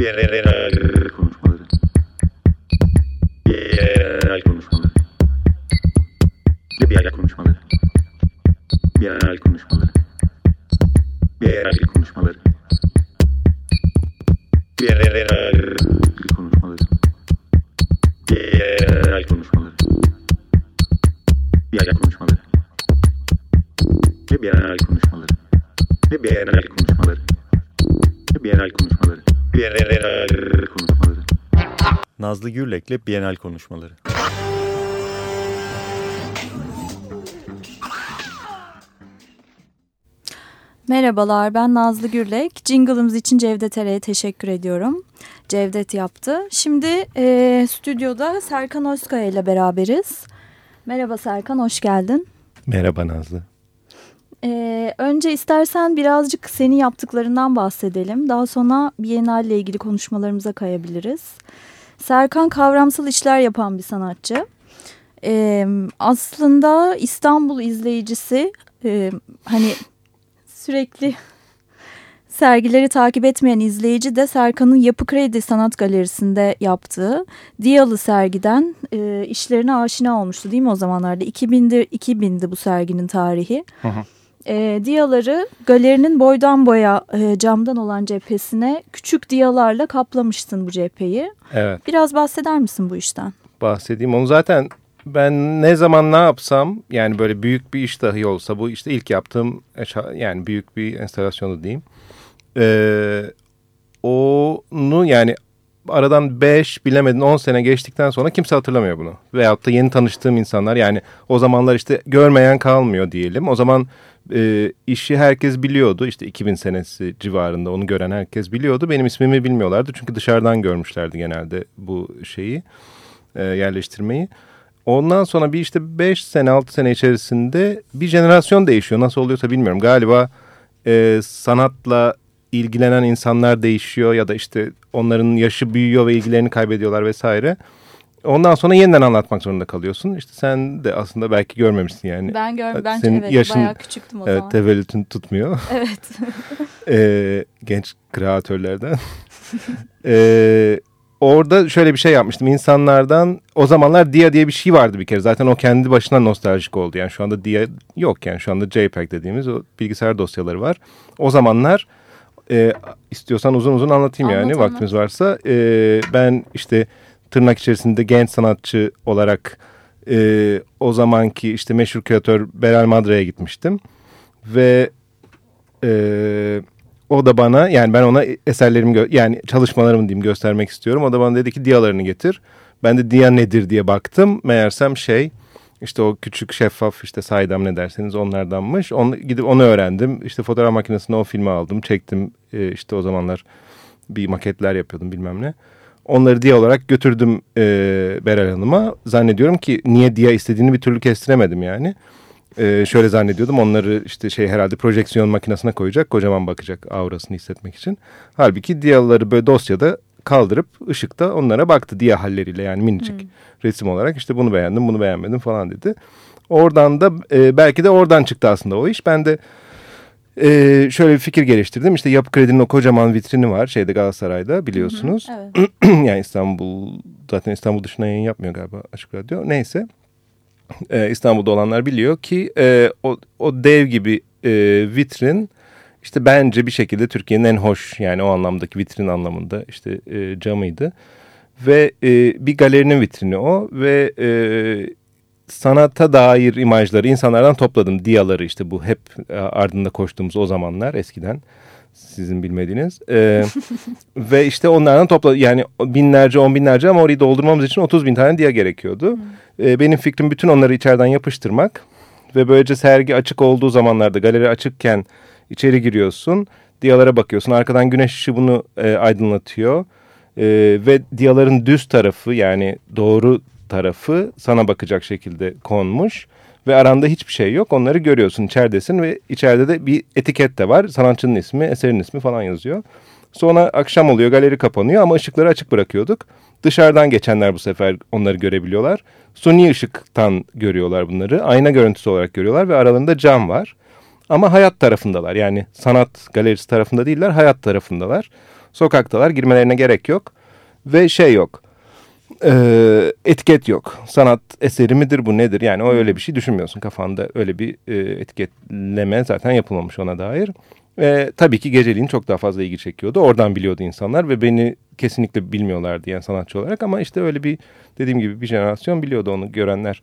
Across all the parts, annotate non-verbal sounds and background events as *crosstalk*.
Pierre eh, Nazlı Gürlek'le Bienal konuşmaları. Merhabalar ben Nazlı Gürlek. Jingle'ımız için Cevdet Ere'ye teşekkür ediyorum. Cevdet yaptı. Şimdi e, stüdyoda Serkan Özkaya ile beraberiz. Merhaba Serkan hoş geldin. Merhaba Nazlı. Ee, önce istersen birazcık senin yaptıklarından bahsedelim. Daha sonra Biennale ile ilgili konuşmalarımıza kayabiliriz. Serkan kavramsal işler yapan bir sanatçı. Ee, aslında İstanbul izleyicisi e, hani sürekli sergileri takip etmeyen izleyici de Serkan'ın Yapı Kredi Sanat Galerisi'nde yaptığı Diyalı sergiden e, işlerine aşina olmuştu değil mi o zamanlarda? 2000'di 2000'di bu serginin tarihi. Hı hı e, diyaları galerinin boydan boya e, camdan olan cephesine küçük diyalarla kaplamıştın bu cepheyi. Evet. Biraz bahseder misin bu işten? Bahsedeyim. Onu zaten ben ne zaman ne yapsam yani böyle büyük bir iş dahi olsa bu işte ilk yaptığım yani büyük bir enstalasyonu diyeyim. Ee, onu yani aradan 5 bilemedin 10 sene geçtikten sonra kimse hatırlamıyor bunu. Veyahut da yeni tanıştığım insanlar yani o zamanlar işte görmeyen kalmıyor diyelim. O zaman e, işi herkes biliyordu. İşte 2000 senesi civarında onu gören herkes biliyordu. Benim ismimi bilmiyorlardı çünkü dışarıdan görmüşlerdi genelde bu şeyi e, yerleştirmeyi. Ondan sonra bir işte 5 sene 6 sene içerisinde bir jenerasyon değişiyor. Nasıl oluyorsa bilmiyorum. Galiba e, sanatla ilgilenen insanlar değişiyor ya da işte onların yaşı büyüyor ve ilgilerini kaybediyorlar vesaire. Ondan sonra yeniden anlatmak zorunda kalıyorsun. İşte sen de aslında belki görmemişsin yani. Ben görmedim. Senin evet yaşın, bayağı küçüktüm o evet, zaman. Tevellütün tutmuyor. *laughs* Evet. *laughs* ee, genç kreatörlerden. *laughs* ee, orada şöyle bir şey yapmıştım. İnsanlardan o zamanlar Dia diye bir şey vardı bir kere. Zaten o kendi başına nostaljik oldu. Yani şu anda Dia yok yani şu anda JPEG dediğimiz o bilgisayar dosyaları var. O zamanlar e, istiyorsan uzun uzun anlatayım Anlat, yani anlat. vaktimiz varsa. E, ben işte tırnak içerisinde genç sanatçı olarak e, o zamanki işte meşhur küratör Beral Madra'ya gitmiştim. Ve e, o da bana yani ben ona eserlerimi yani çalışmalarımı diyeyim göstermek istiyorum. O da bana dedi ki diyalarını getir. Ben de diya nedir diye baktım. Meğersem şey işte o küçük şeffaf işte saydam ne derseniz onlardanmış. Onu, gidip onu öğrendim. İşte fotoğraf makinesine o filmi aldım. Çektim e, işte o zamanlar bir maketler yapıyordum bilmem ne. Onları diye olarak götürdüm e, Beral Hanım'a. Zannediyorum ki niye diye istediğini bir türlü kestiremedim yani. E, şöyle zannediyordum onları işte şey herhalde projeksiyon makinesine koyacak. Kocaman bakacak aurasını hissetmek için. Halbuki diyaları böyle dosyada kaldırıp ışıkta onlara baktı diye halleriyle yani minicik hmm. resim olarak işte bunu beğendim bunu beğenmedim falan dedi. Oradan da e, belki de oradan çıktı aslında o iş. Ben de ee, şöyle bir fikir geliştirdim. İşte Yapı Kredi'nin o kocaman vitrini var şeyde Galatasaray'da biliyorsunuz. Hı hı, evet. *clears throat* yani İstanbul zaten İstanbul dışına yayın yapmıyor galiba Açık Radyo. Neyse ee, İstanbul'da olanlar biliyor ki e, o, o dev gibi e, vitrin işte bence bir şekilde Türkiye'nin en hoş yani o anlamdaki vitrin anlamında işte e, camıydı. Ve e, bir galerinin vitrini o ve e, sanata dair imajları insanlardan topladım. Diyaları işte bu hep e, ardında koştuğumuz o zamanlar eskiden sizin bilmediğiniz. Ee, *laughs* ve işte onlardan topladım yani binlerce on binlerce ama orayı doldurmamız için 30 bin tane diya gerekiyordu. Ee, benim fikrim bütün onları içeriden yapıştırmak ve böylece sergi açık olduğu zamanlarda galeri açıkken içeri giriyorsun. Diyalara bakıyorsun arkadan güneş ışığı bunu e, aydınlatıyor. E, ve diyaların düz tarafı yani doğru tarafı sana bakacak şekilde konmuş ve aranda hiçbir şey yok. Onları görüyorsun içeridesin ve içeride de bir etiket de var. Sanatçının ismi, eserin ismi falan yazıyor. Sonra akşam oluyor, galeri kapanıyor ama ışıkları açık bırakıyorduk. Dışarıdan geçenler bu sefer onları görebiliyorlar. Suni ışıktan görüyorlar bunları. Ayna görüntüsü olarak görüyorlar ve aralarında cam var. Ama hayat tarafındalar. Yani sanat galerisi tarafında değiller, hayat tarafındalar. Sokaktalar girmelerine gerek yok. Ve şey yok. E, etiket yok. Sanat eseri midir bu nedir? Yani o öyle bir şey düşünmüyorsun kafanda. Öyle bir e, etiketleme zaten yapılmamış ona dair. E, tabii ki geceliğin çok daha fazla ilgi çekiyordu. Oradan biliyordu insanlar ve beni kesinlikle bilmiyorlardı yani sanatçı olarak. Ama işte öyle bir dediğim gibi bir jenerasyon biliyordu onu görenler.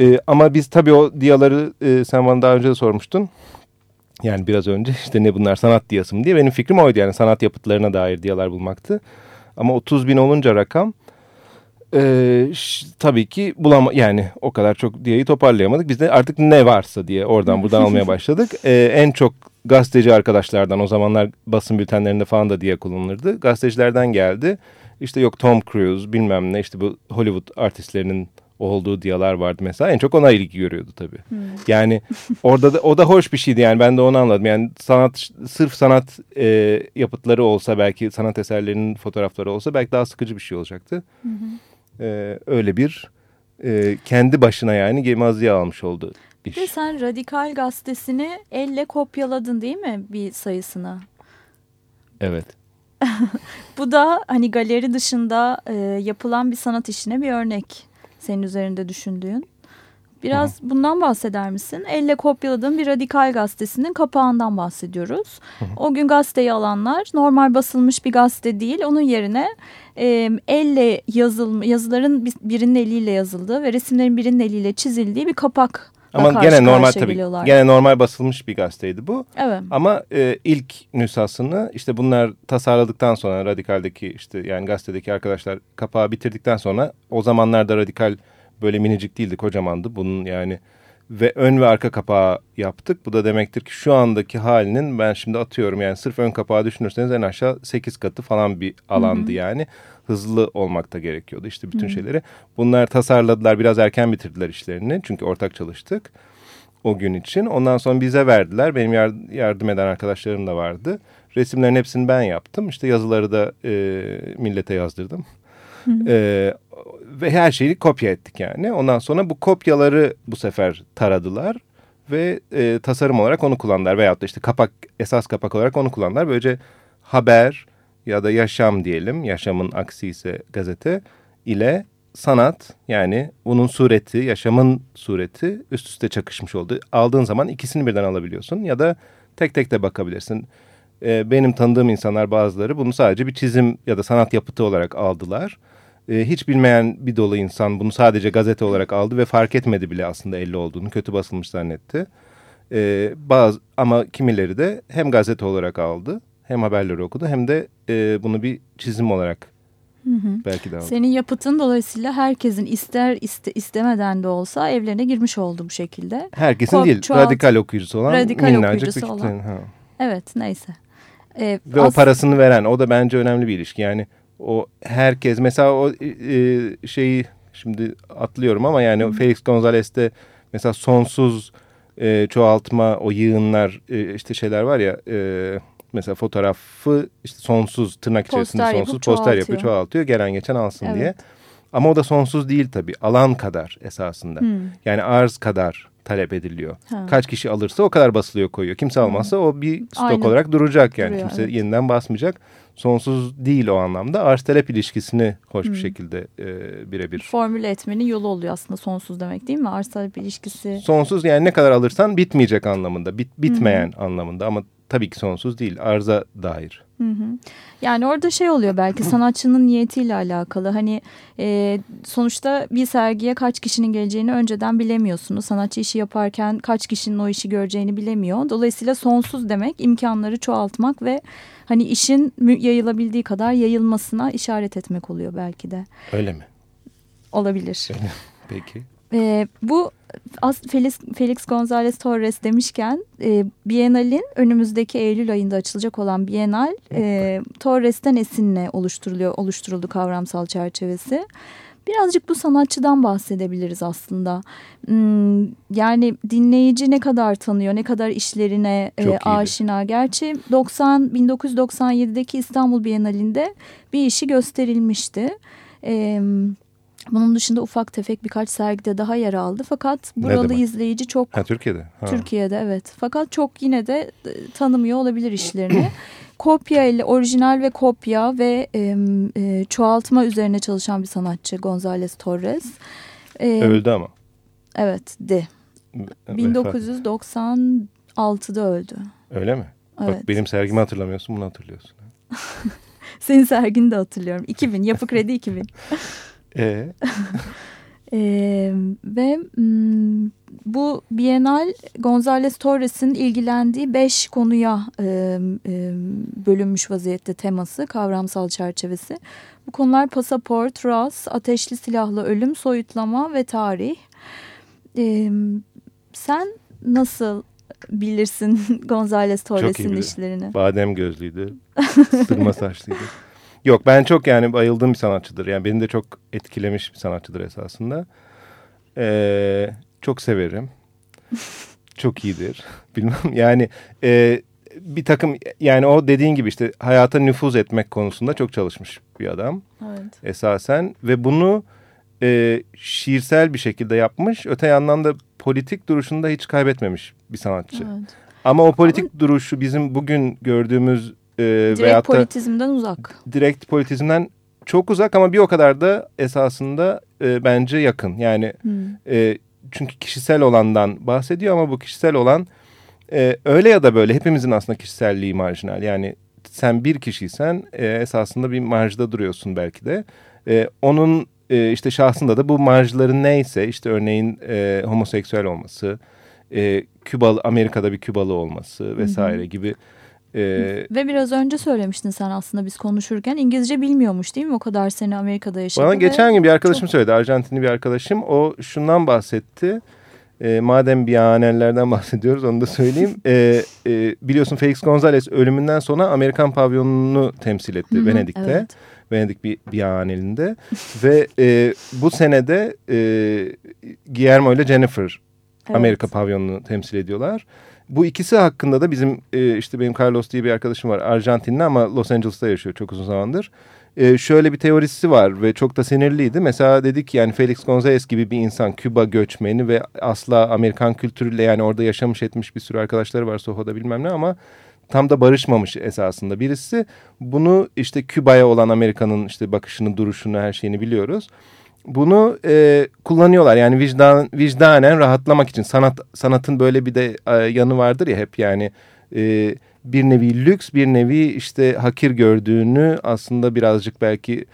E, ama biz tabii o diyaları e, sen bana daha önce de sormuştun. Yani biraz önce işte ne bunlar sanat diyası mı diye benim fikrim oydu yani sanat yapıtlarına dair diyalar bulmaktı. Ama 30 bin olunca rakam e, tabii ki bulama yani o kadar çok diyayı toparlayamadık. Biz de artık ne varsa diye oradan *laughs* buradan almaya başladık. E, en çok gazeteci arkadaşlardan o zamanlar basın bültenlerinde falan da diye kullanılırdı. Gazetecilerden geldi. İşte yok Tom Cruise bilmem ne işte bu Hollywood artistlerinin olduğu diyalar vardı mesela. En çok ona ilgi görüyordu tabii. Hmm. Yani orada da o da hoş bir şeydi yani ben de onu anladım. Yani sanat sırf sanat e, yapıtları olsa belki sanat eserlerinin fotoğrafları olsa belki daha sıkıcı bir şey olacaktı. Hmm. E, öyle bir e, kendi başına yani Gemazi'ye almış oldu iş. Ve sen Radikal Gazetesi'ni elle kopyaladın değil mi bir sayısını? Evet. *laughs* Bu da hani galeri dışında e, yapılan bir sanat işine bir örnek senin üzerinde düşündüğün. Biraz Hı. bundan bahseder misin? Elle kopyaladığım bir radikal gazetesinin kapağından bahsediyoruz. Hı. O gün gazeteyi alanlar normal basılmış bir gazete değil. Onun yerine e, elle yazıl, yazıların birinin eliyle yazıldığı ve resimlerin birinin eliyle çizildiği bir kapak ama karşı gene normal tabii. Gene normal basılmış bir gazeteydi bu. Evet. Ama e, ilk nüshasını işte bunlar tasarladıktan sonra radikaldeki işte yani gazetedeki arkadaşlar kapağı bitirdikten sonra o zamanlarda radikal böyle minicik değildi kocamandı. Bunun yani ve ön ve arka kapağı yaptık. Bu da demektir ki şu andaki halinin ben şimdi atıyorum yani sırf ön kapağı düşünürseniz en aşağı 8 katı falan bir alandı Hı -hı. yani. Hızlı olmakta gerekiyordu işte bütün Hı şeyleri. Bunlar tasarladılar biraz erken bitirdiler işlerini çünkü ortak çalıştık o gün için. Ondan sonra bize verdiler. Benim yardım eden arkadaşlarım da vardı. Resimlerin hepsini ben yaptım. İşte yazıları da e, millete yazdırdım. Hı hı. E, ve her şeyi kopya ettik yani. Ondan sonra bu kopyaları bu sefer taradılar ve e, tasarım olarak onu kullandılar. Veyahut da işte kapak esas kapak olarak onu kullandılar. Böylece haber ya da yaşam diyelim yaşamın aksi ise gazete ile sanat yani bunun sureti yaşamın sureti üst üste çakışmış oldu. Aldığın zaman ikisini birden alabiliyorsun ya da tek tek de bakabilirsin. Ee, benim tanıdığım insanlar bazıları bunu sadece bir çizim ya da sanat yapıtı olarak aldılar e, hiç bilmeyen bir dolu insan bunu sadece gazete olarak aldı ve fark etmedi bile aslında elle olduğunu. Kötü basılmış zannetti. E, bazı Ama kimileri de hem gazete olarak aldı hem haberleri okudu hem de e, bunu bir çizim olarak Hı hı. Belki de. Senin yapıtın dolayısıyla herkesin ister iste, istemeden de olsa evlerine girmiş oldu bu şekilde. Herkesin Kop, değil, çoğalt, radikal okuyucusu olan radikal minnacık okuyucusu bir olan. Ha. Evet, neyse. Ee, Ve o parasını veren, o da bence önemli bir ilişki. Yani o herkes mesela o e, şeyi şimdi atlıyorum ama yani Hı. Felix Gonzalez'te mesela sonsuz e, çoğaltma o yığınlar e, işte şeyler var ya e, mesela fotoğrafı işte sonsuz tırnak poster içerisinde sonsuz poster yapıyor çoğaltıyor gelen geçen alsın evet. diye. Ama o da sonsuz değil tabii alan kadar esasında hmm. yani arz kadar talep ediliyor. Ha. Kaç kişi alırsa o kadar basılıyor koyuyor. Kimse almazsa hmm. o bir stok Aynen. olarak duracak yani Duruyor, kimse evet. yeniden basmayacak sonsuz değil o anlamda. Arz talep ilişkisini hoş hmm. bir şekilde e, birebir. Formüle etmenin yolu oluyor aslında sonsuz demek değil mi? Arz talep ilişkisi. Sonsuz yani ne kadar alırsan bitmeyecek anlamında. Bit, bitmeyen hmm. anlamında ama tabii ki sonsuz değil. Arza dair. Hı hı. Yani orada şey oluyor belki *clears throat* sanatçının niyetiyle alakalı. Hani e, sonuçta bir sergiye kaç kişinin geleceğini önceden bilemiyorsunuz. Sanatçı işi yaparken kaç kişinin o işi göreceğini bilemiyor. Dolayısıyla sonsuz demek imkanları çoğaltmak ve hani işin yayılabildiği kadar yayılmasına işaret etmek oluyor belki de. Öyle mi? Olabilir. Peki. E, bu Felix, Felix González Torres demişken e, Biennale'in önümüzdeki Eylül ayında açılacak olan Biennale e, Torres'ten esinle oluşturuluyor, oluşturuldu kavramsal çerçevesi. Birazcık bu sanatçıdan bahsedebiliriz aslında. Hmm, yani dinleyici ne kadar tanıyor, ne kadar işlerine e, aşina. Gerçi 90 1997'deki İstanbul Bienalinde bir işi gösterilmişti. Evet bunun dışında ufak tefek birkaç sergide daha yer aldı. Fakat buralı izleyici çok... Ha, Türkiye'de. Ha. Türkiye'de evet. Fakat çok yine de e, tanımıyor olabilir işlerini. *coughs* kopya ile orijinal ve kopya ve e, e, çoğaltma üzerine çalışan bir sanatçı Gonzales Torres. E, Öldü ama. Evet, de. 1996'da öldü. Öyle mi? Evet. Bak benim sergimi hatırlamıyorsun bunu hatırlıyorsun. *laughs* Senin sergini de hatırlıyorum. 2000, Yapı Kredi 2000. *laughs* *laughs* Ee? Ee, ve bu Bienal Gonzales Torres'in ilgilendiği beş konuya e, e, bölünmüş vaziyette teması, kavramsal çerçevesi. Bu konular pasaport, ras, ateşli silahlı ölüm, soyutlama ve tarih. Ee, sen nasıl bilirsin *laughs* Gonzales Torres'in işlerini? Badem gözlüydü. *laughs* Sırma saçlıydı. Yok ben çok yani bayıldığım bir sanatçıdır. Yani beni de çok etkilemiş bir sanatçıdır esasında. Ee, çok severim. *laughs* çok iyidir. *laughs* Bilmem yani e, bir takım yani o dediğin gibi işte hayata nüfuz etmek konusunda çok çalışmış bir adam Evet. esasen. Ve bunu e, şiirsel bir şekilde yapmış. Öte yandan da politik duruşunu da hiç kaybetmemiş bir sanatçı. evet. Ama o politik duruşu bizim bugün gördüğümüz e, Direkt veyahut da politizmden uzak. direkt politizmden çok uzak ama bir o kadar da esasında e, bence yakın. Yani Hmm. e, çünkü kişisel olandan bahsediyor ama bu kişisel olan e, öyle ya da böyle hepimizin aslında kişiselliği marjinal. Yani sen bir kişiysen e, esasında bir marjda duruyorsun belki de. E, onun e, işte şahsında da bu marjların neyse işte örneğin e, homoseksüel olması, e, Kübalı Amerika'da bir Kübalı olması vesaire gibi. E, Ve biraz önce söylemiştin sen aslında biz konuşurken İngilizce bilmiyormuş değil mi? O kadar sene Amerika'da yaşadı. Bana geçen gün bir arkadaşım çok- söyledi. Arjantinli bir arkadaşım. O şundan bahsetti. E, madem Biyanellerden *laughs* bahsediyoruz onu da söyleyeyim. *laughs* E, e, biliyorsun Felix Gonzalez ölümünden sonra Amerikan pavyonunu temsil etti Hı hı, Venedik'te. evet. Venedik bir Biyanelinde. *laughs* Ve e, bu senede e, Guillermo ile Jennifer Evet. Amerika pavyonunu temsil ediyorlar. Bu ikisi hakkında da bizim e, işte benim Carlos diye bir arkadaşım var. Arjantinli ama Los Angeles'ta yaşıyor çok uzun zamandır. E, şöyle bir teorisi var ve çok da sinirliydi. Mesela dedik yani Felix Gonzalez gibi bir insan Küba göçmeni ve asla Amerikan kültürüyle yani orada yaşamış etmiş bir sürü arkadaşları var Soho'da bilmem ne ama tam da barışmamış esasında. Birisi bunu işte Küba'ya olan Amerika'nın işte bakışını, duruşunu, her şeyini biliyoruz. Bunu e, kullanıyorlar. Yani vicdan vicdanen rahatlamak için. Sanat sanatın böyle bir de e, yanı vardır ya hep yani e, bir nevi lüks bir nevi işte hakir gördüğünü aslında birazcık belki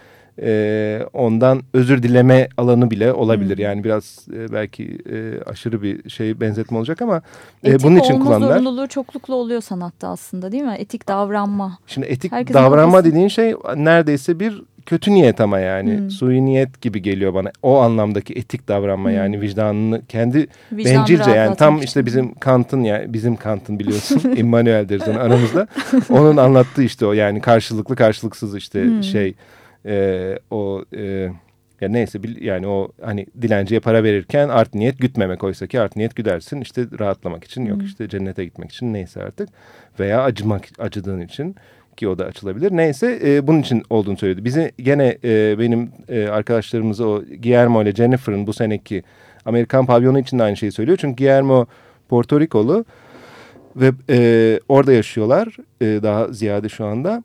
e, ondan özür dileme alanı bile olabilir Hmm. yani biraz e, belki e, aşırı bir şey benzetme olacak ama e, Etik bunun için olma kullanırlar. zorunluluğu çoklukla oluyor sanatta aslında değil mi? Etik davranma. Şimdi etik Herkesin davranma kafası- dediğin şey neredeyse bir kötü niyet ama yani Hmm. sui niyet gibi geliyor bana. O anlamdaki etik davranma Hmm. yani vicdanını kendi Vicdanı bencilce yani tam işte bizim Kant'ın yani bizim Kant'ın biliyorsun *laughs* Immanuel deriz ona aramızda. Onun anlattığı işte o yani karşılıklı karşılıksız işte Hmm. şey e, o e, ya neyse yani o hani dilenciye para verirken art niyet gütmemek oysa ki art niyet güdersin işte rahatlamak için yok işte cennete gitmek için neyse artık veya acımak acıdığın için ki o da açılabilir. Neyse e, bunun için olduğunu söyledi. Bizi gene e, benim e, arkadaşlarımız o Guillermo ile Jennifer'ın bu seneki Amerikan pavyonu için de aynı şeyi söylüyor. Çünkü Guillermo Porto Rikolu ve e, orada yaşıyorlar e, daha ziyade şu anda.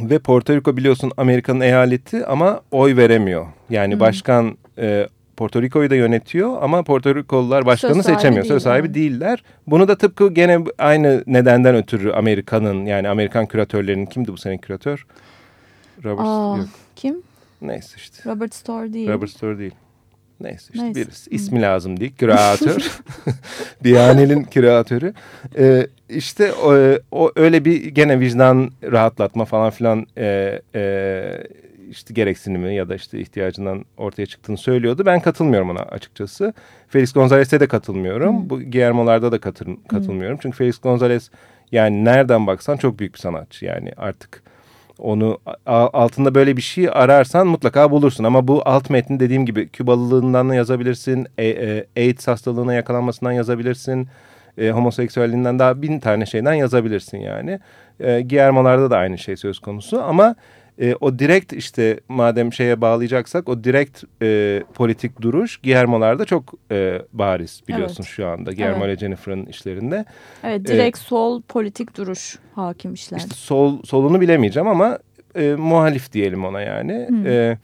Ve Porto Rico biliyorsun Amerika'nın eyaleti ama oy veremiyor. Yani Hmm. başkan e, Porto Rico'yu da yönetiyor ama Porto Rikolular başkanı Söz seçemiyor. değil, Söz sahibi değiller. Bunu da tıpkı gene aynı nedenden ötürü Amerika'nın yani Amerikan küratörlerinin kimdi bu sene küratör? Robert Aa, yok. kim? Neyse işte. Robert Storr değil. Robert Storr değil. Neyse işte Neyse. birisi. ismi lazım değil. Küratör. *laughs* *laughs* Diyanel'in küratörü. Ee, işte o, o öyle bir gene vicdan rahatlatma falan filan e, e, işte gereksinimi ya da işte ihtiyacından ortaya çıktığını söylüyordu. Ben katılmıyorum ona açıkçası. Felix Gonzalez'e de katılmıyorum. Hı. Bu Guillermo'larda da katıl, katılmıyorum. Çünkü Felix Gonzalez yani nereden baksan çok büyük bir sanatçı. Yani artık onu altında böyle bir şey ararsan mutlaka bulursun. Ama bu alt metni dediğim gibi Kübalılığından da yazabilirsin. E, e, AIDS hastalığına yakalanmasından yazabilirsin. E, homoseksüelliğinden daha bin tane şeyden yazabilirsin yani. E, Guillermo'larda da aynı şey söz konusu. Ama e, o direkt işte madem şeye bağlayacaksak o direkt e, politik duruş Guillermo'larda çok e, bariz biliyorsun Evet. şu anda. Guillermo Evet. ile Jennifer'ın işlerinde. Evet direkt sol politik duruş hakim işlerde. İşte sol solunu bilemeyeceğim ama e, muhalif diyelim ona yani. Hmm. E,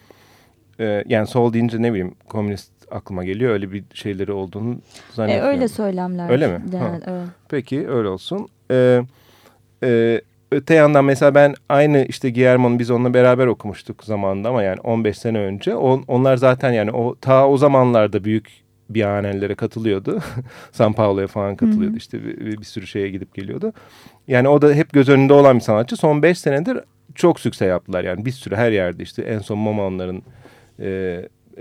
e, yani sol deyince ne bileyim komünist aklıma geliyor. Öyle bir şeyleri olduğunu E, zannetmiyorum. öyle söylemler. Öyle mi? Yani, evet. Peki öyle olsun. Ee, e, öte yandan mesela ben aynı işte Guillermo'nu biz onunla beraber okumuştuk zamanında ama yani 15 sene önce. On, onlar zaten yani o ta o zamanlarda büyük biyanellere katılıyordu. *laughs* San Paulo'ya falan katılıyordu Hı hı. işte bir, bir- bir sürü şeye gidip geliyordu. Yani o da hep göz önünde olan bir sanatçı. Son 5 senedir çok sükse yaptılar yani bir sürü her yerde işte en son Moma onların e,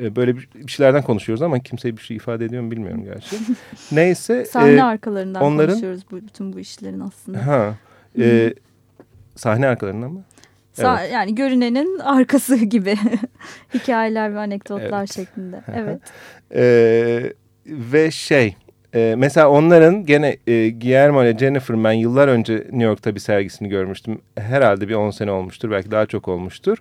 e, böyle bir, bir şeylerden konuşuyoruz ama kimseye bir şey ifade ediyor mu bilmiyorum gerçi. *laughs* Neyse. Sahne e, arkalarından onların- konuşuyoruz bu, bütün bu işlerin aslında. Ha. E, sahne arkalarında mı? Sa- Yani görünenin arkası *laughs* gibi *laughs* hikayeler ve anekdotlar Evet. şeklinde. Evet. E, ve şey e, mesela onların gene e, Guillermo ile Jennifer ben yıllar önce New York'ta bir sergisini görmüştüm. Herhalde bir 10 sene olmuştur belki daha çok olmuştur.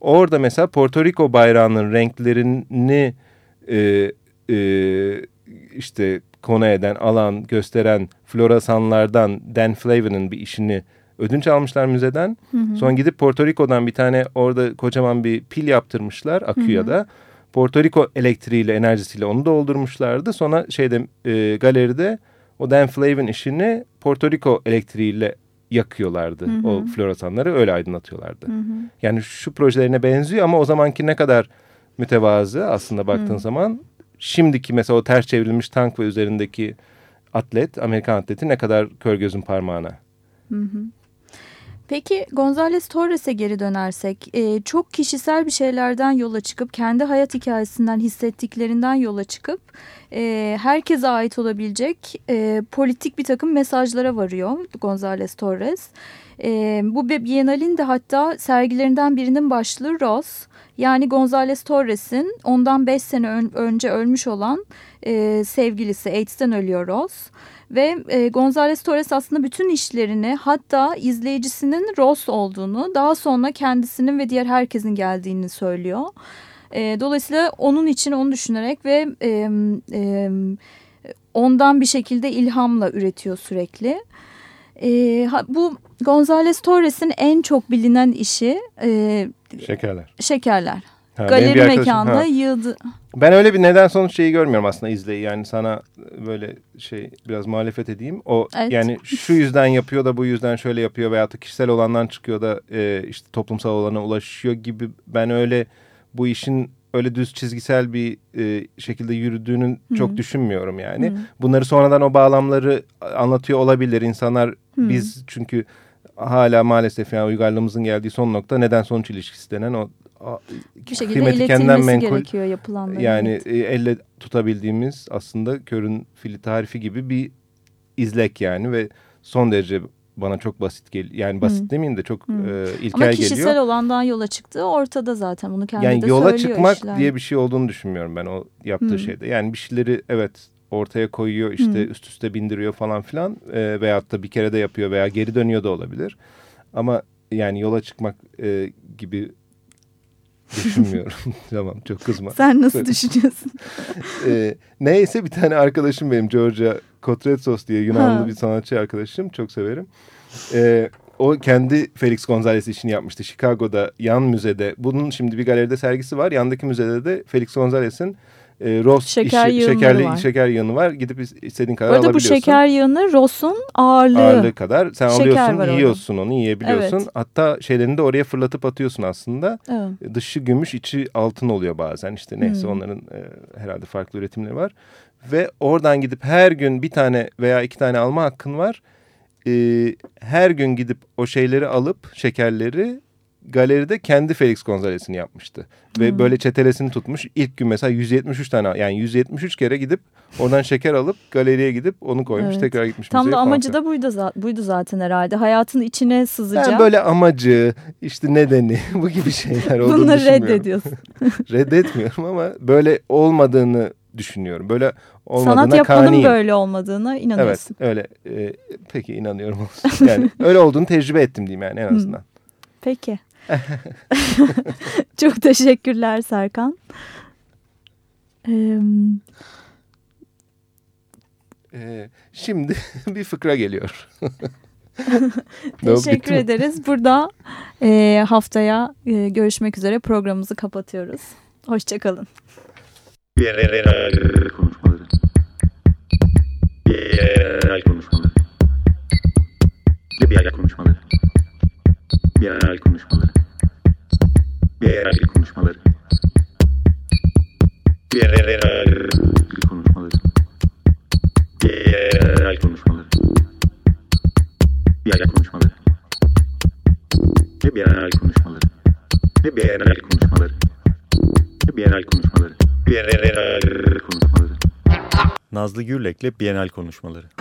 Orada mesela Porto Rico bayrağının renklerini e, e, işte konu eden, alan, gösteren floresanlardan Dan Flavin'in bir işini ödünç almışlar müzeden. Hı hı. Sonra gidip Porto Rico'dan bir tane orada kocaman bir pil yaptırmışlar aküya da. Porto Rico elektriğiyle enerjisiyle onu doldurmuşlardı. Sonra şeyde e, galeride o Dan Flavin işini Porto Rico elektriğiyle yakıyorlardı. Hı hı. O floresanları öyle aydınlatıyorlardı. Hı hı. Yani şu projelerine benziyor ama o zamanki ne kadar mütevazı aslında baktığın Hı. zaman. Şimdiki mesela o ters çevrilmiş tank ve üzerindeki atlet, Amerikan atleti ne kadar kör gözün parmağına. Hı hı. Peki Gonzales Torres'e geri dönersek e, çok kişisel bir şeylerden yola çıkıp kendi hayat hikayesinden hissettiklerinden yola çıkıp e, herkese ait olabilecek e, politik bir takım mesajlara varıyor Gonzales Torres. E, bu Biennale'in de hatta sergilerinden birinin başlığı Ross. Yani Gonzales Torres'in ondan 5 sene ön- önce ölmüş olan e, sevgilisi AIDS'ten ölüyor Ross. Ve e, Gonzales Torres aslında bütün işlerini hatta izleyicisinin Ross olduğunu daha sonra kendisinin ve diğer herkesin geldiğini söylüyor. E, dolayısıyla onun için onu düşünerek ve e, e, ondan bir şekilde ilhamla üretiyor sürekli. E, ha, bu Gonzales Torres'in en çok bilinen işi e, Şekerler. şekerler. Ha, Galeri mekanda ha. yığdı. Ben öyle bir neden sonuç şeyi görmüyorum aslında izleyi. Yani sana böyle şey biraz muhalefet edeyim. O Evet. yani şu yüzden yapıyor da bu yüzden şöyle yapıyor veyahut da kişisel olandan çıkıyor da e, işte toplumsal olana ulaşıyor gibi ben öyle bu işin öyle düz çizgisel bir e, şekilde yürüdüğünü Hı. çok düşünmüyorum yani. Hı. Bunları sonradan o bağlamları anlatıyor olabilir insanlar. Hı. Biz çünkü hala maalesef yani uygarlığımızın geldiği son nokta neden sonuç ilişkisi denen o Bir şekilde iletilmesi menkul gerekiyor yapılanların. yani evet. e, elle tutabildiğimiz aslında körün fili tarifi gibi bir izlek yani ve son derece bana çok basit geliyor. Yani basit Hı. demeyeyim de çok Hı. e, ilkel Ama kişisel geliyor. olandan yola çıktığı ortada zaten. Bunu kendi Yani de yola söylüyor çıkmak işler. diye bir şey olduğunu düşünmüyorum ben o yaptığı Hı. şeyde. Yani bir şeyleri evet ortaya koyuyor işte Hı. üst üste bindiriyor falan filan e, veyahut da bir kere de yapıyor veya geri dönüyor da olabilir. Ama yani yola çıkmak e, gibi düşünmüyorum. *laughs* tamam çok kızma. Sen nasıl düşünüyorsun? *laughs* Ee, neyse bir tane arkadaşım benim Georgia Kotretsos diye Yunanlı Ha. bir sanatçı arkadaşım çok severim. Ee, o kendi Felix Gonzalez işini yapmıştı Chicago'da yan müzede. Bunun şimdi bir galeride sergisi var. Yandaki müzede de Felix Gonzalez'in e, Ross Şeker işi, şekerli var. şeker yığını var. Gidip is- istediğin Bu kadar arada bu alabiliyorsun. şeker yığını Ross'un ağırlığı. Ağırlığı kadar sen Şeker alıyorsun, orada. yiyorsun onu, yiyebiliyorsun. Evet. Hatta şeylerini de oraya fırlatıp atıyorsun aslında. Evet. Dışı gümüş, içi altın oluyor bazen. İşte neyse Hmm. onların e, herhalde farklı üretimleri var. Ve oradan gidip her gün bir tane veya iki tane alma hakkın var. E, her gün gidip o şeyleri alıp şekerleri galeride kendi Felix Gonzalez'ini yapmıştı. Ve Hmm. böyle çetelesini tutmuş. İlk gün mesela 173 tane yani 173 kere gidip oradan şeker alıp galeriye gidip onu koymuş. Evet. Tekrar gitmiş Tam müzeye da falan amacı filan. da buydu, buydu zaten herhalde. Hayatın içine sızacak. Ben böyle amacı, işte nedeni *laughs* bu gibi şeyler olduğunu Bunları düşünmüyorum. reddediyorsun. *laughs* Reddetmiyorum ama böyle olmadığını düşünüyorum. Böyle olmadığına Sanat yapmanın kaniyim. böyle olmadığına Evet inanıyorsun. öyle. E, peki inanıyorum. Yani *laughs* öyle olduğunu tecrübe ettim diyeyim yani en azından. Peki. *laughs* Çok teşekkürler Serkan. Ee, Ee, şimdi *laughs* bir fıkra geliyor. *laughs* Teşekkür ederiz. Burada e, haftaya e, görüşmek üzere programımızı kapatıyoruz. Hoşçakalın. Konuşmaları. Bienal konuşmaları. Bienal konuşmaları. Yerel konuşmaları. Yerel konuşmaları. Yerel konuşmaları. Yerel konuşmaları. Ne bienal konuşmaları. Ne bienal konuşmaları. Ne bienal konuşmaları. Bienal konuşmaları. Nazlı Gürlek'le Bienal konuşmaları.